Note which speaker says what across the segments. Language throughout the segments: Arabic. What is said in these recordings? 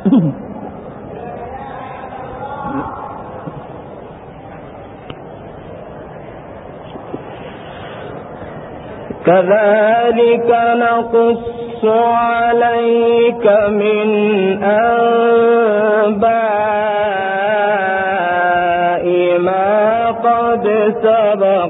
Speaker 1: كذلك نقص عليك من أنباء ما قد سبق.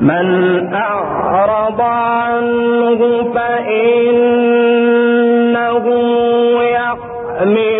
Speaker 1: من أعرض عنه فإنه يحمل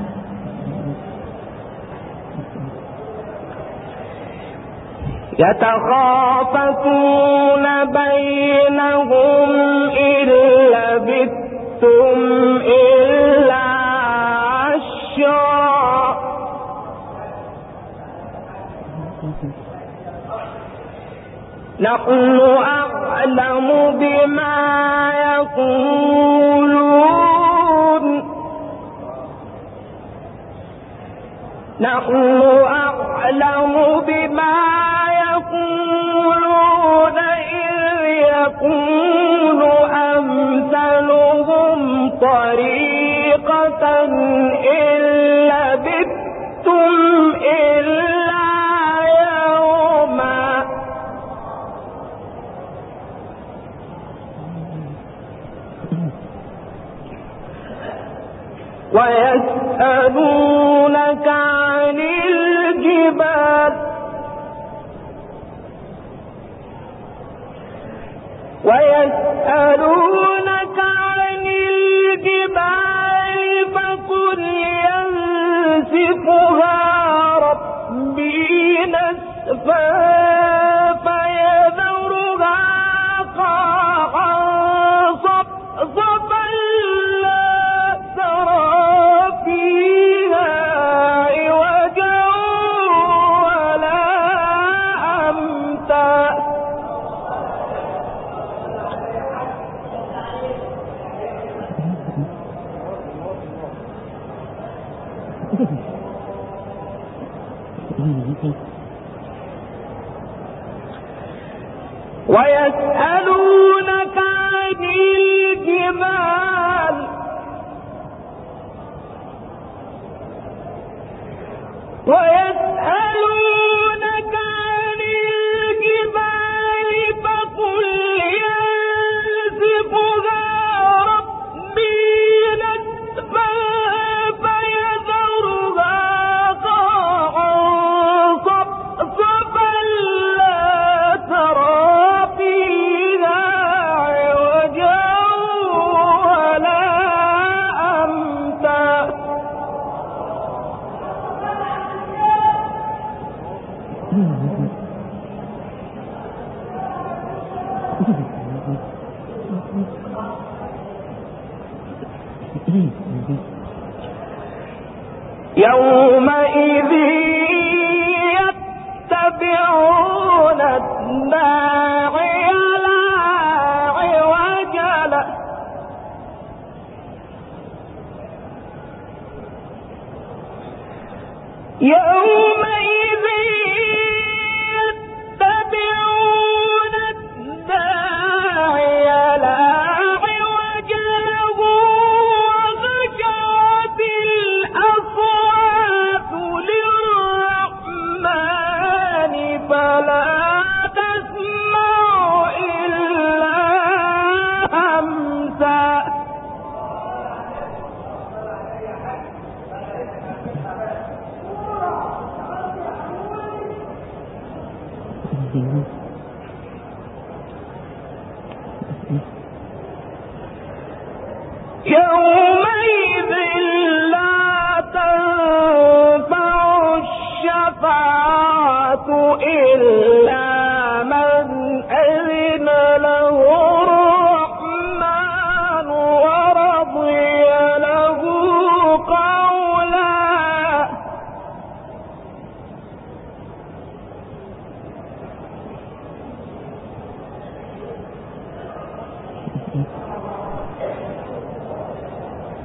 Speaker 1: يتخافتون بينهم إن لبثتم إلا عشرا. نحن أعلم بما يقولون. نحن أعلم بما يقول أمثلهم طريقة إن لبثتم التي ويسألونك عن الجبال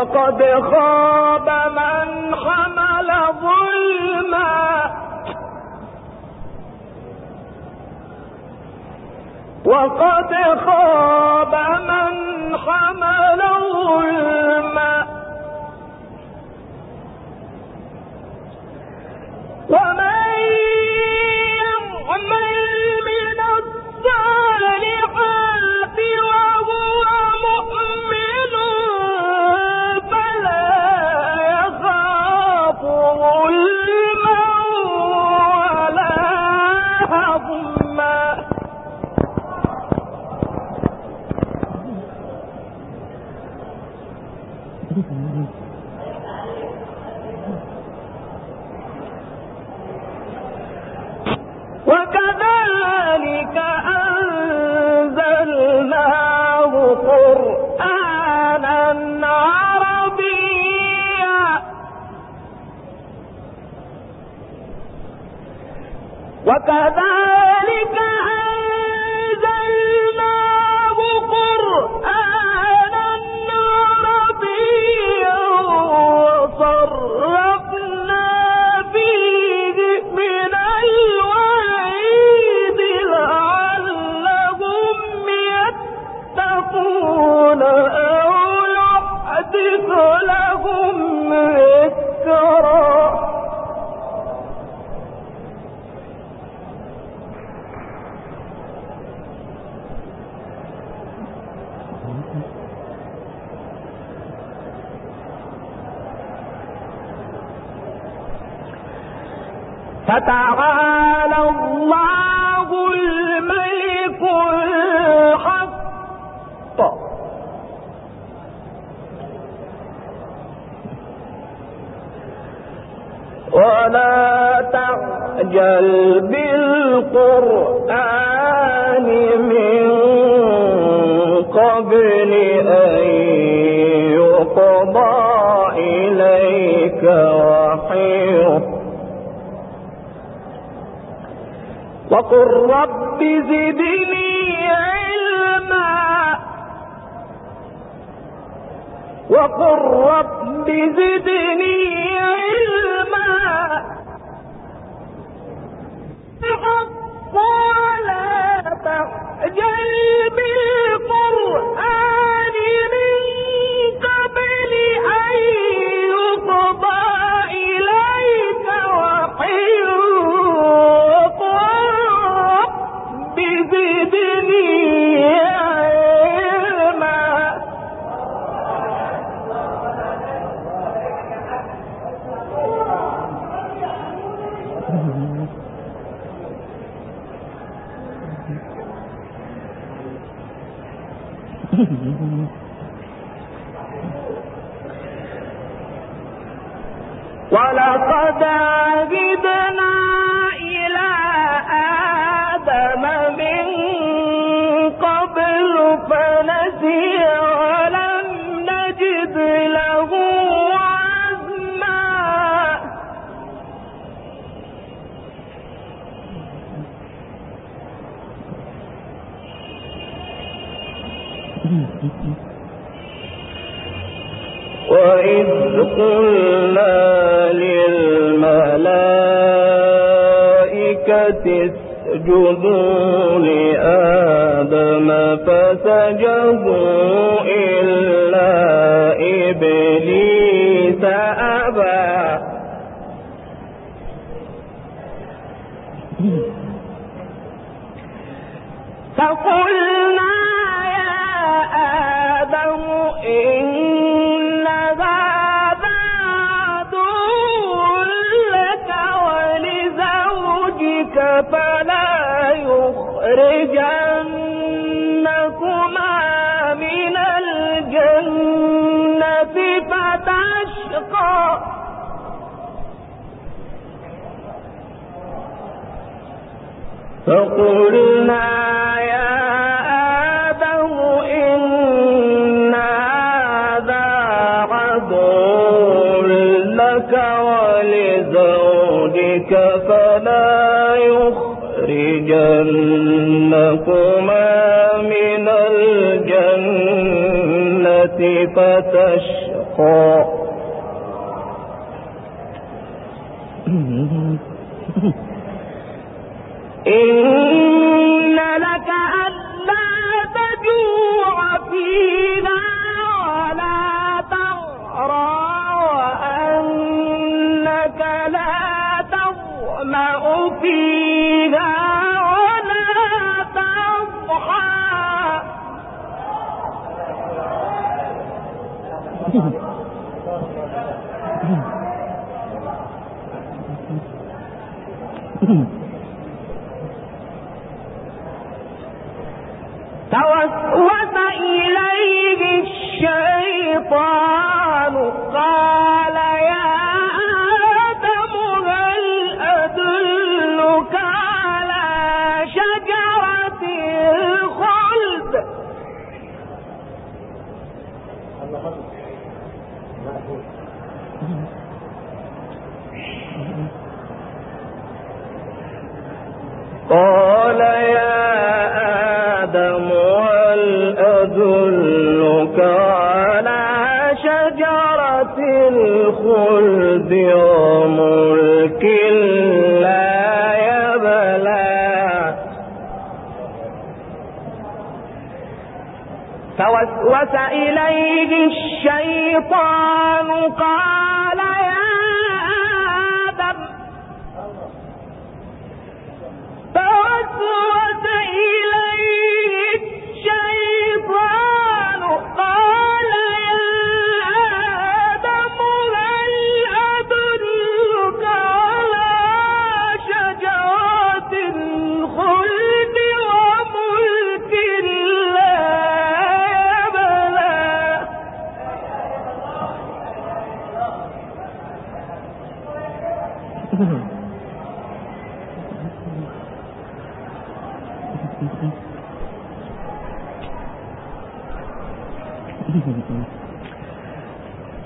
Speaker 1: وقد خاب من حمل ظلما. وقد خاب من حمل ظلما. يقضى إليك وحيه وقل رب زدني علما. وقل رب زدني علما. ولا تعجل بالقرآن ولقد اسجدوا لآدم فسجدوا إلا إبليس أبى. فقلنا يا آدم إن فلا يخرجنكما من الجنة فتشقى. فقلنا فتشقى توسوس وملك لا فوسوس إليه الشيطان قال يا آدم فوسوس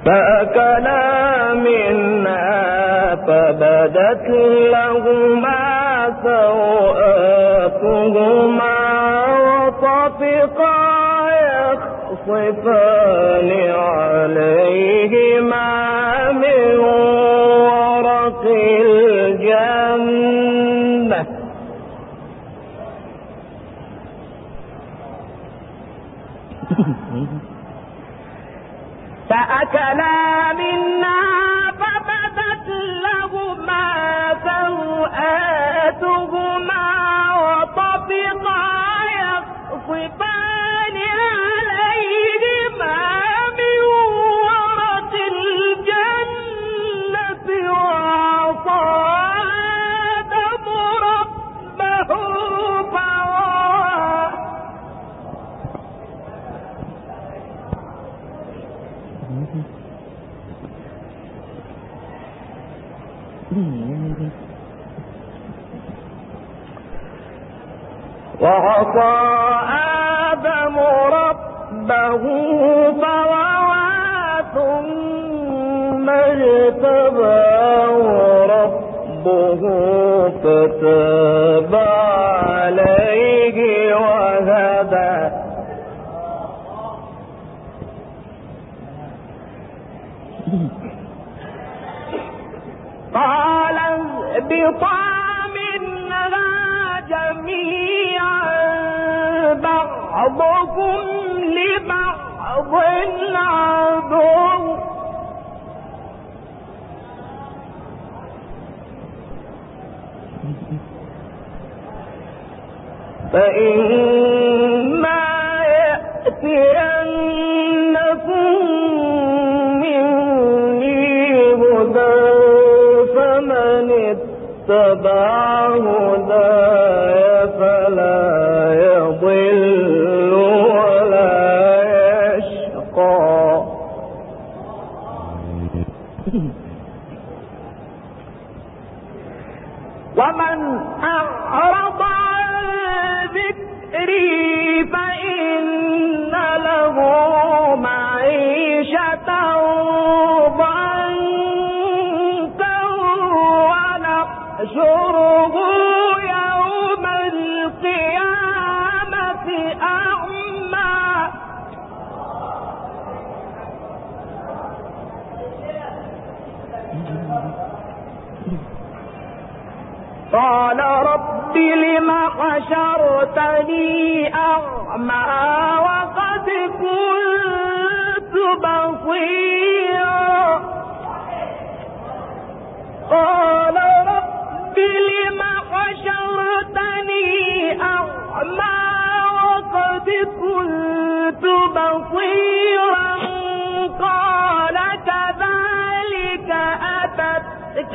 Speaker 1: فأكلا منها فبدت لهما سوآتهما وطفقا يخصفان عليهما من ورق الجنة. فأكلا قال اهبطا منها جميعا بعضكم لبعض عدو فإما هداي فلا يضل ولا يشقى. ومن أعرض عن ذكري لم حشرتني أعمى وقد كنت بصيرا. قال رب لم حشرتني أعمى وقد كنت بصيرا. قال كذلك أتتك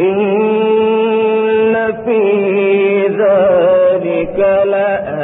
Speaker 1: إن في ذلك إليك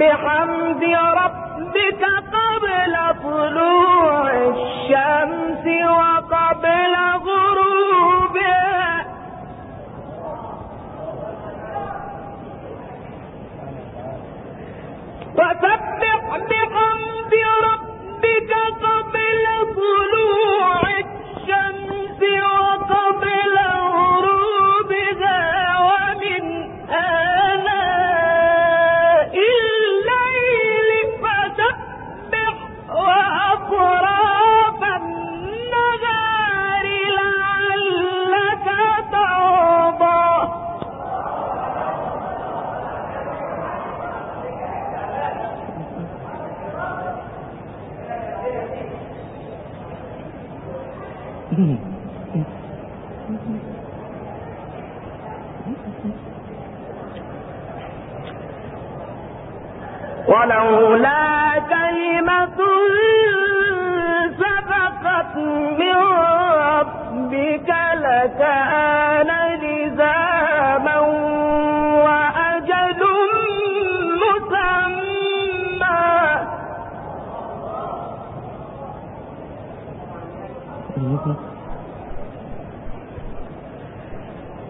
Speaker 1: بحمد ربك قبل طلوع الشمس.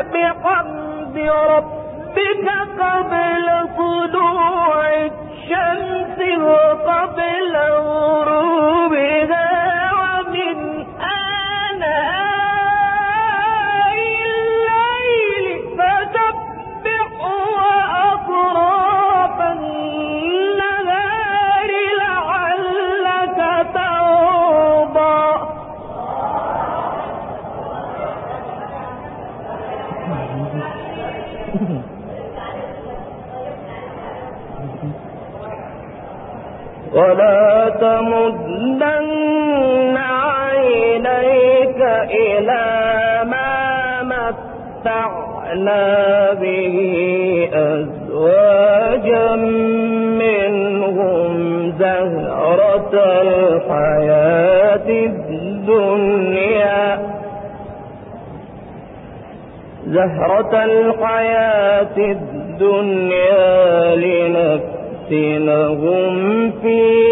Speaker 1: بحمد ربك قبل طلوع الشمس وقبل ولا تمدن عينيك إلى ما متعنا به أزواجا منهم زهرة الحياة الدنيا. زهرة الحياة الدنيا لنفتنهم فيه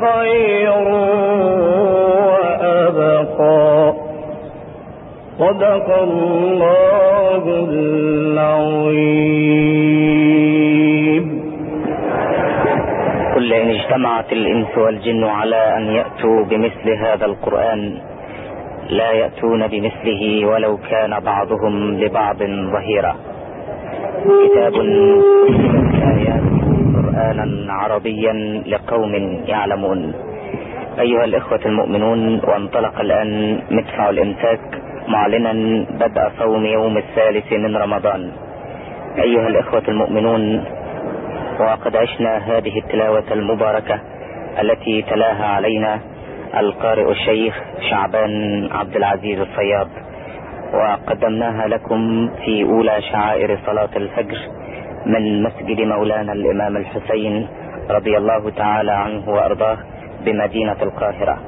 Speaker 1: خير وأبقى. صدق الله العظيم.
Speaker 2: قل إن اجتمعت الإنس والجن على أن يأتوا بمثل هذا القرآن لا يأتون بمثله ولو كان بعضهم لبعض ظهيرا. كتاب قرآنا عربيا لقوم يعلمون. أيها الإخوة المؤمنون وانطلق الآن مدفع الإمساك معلنا بدء صوم يوم الثالث من رمضان. أيها الإخوة المؤمنون وقد عشنا هذه التلاوة المباركة التي تلاها علينا القارئ الشيخ شعبان عبد العزيز الصياد. وقدمناها لكم في أولى شعائر صلاة الفجر. من مسجد مولانا الإمام الحسين رضي الله تعالى عنه وأرضاه بمدينة القاهرة.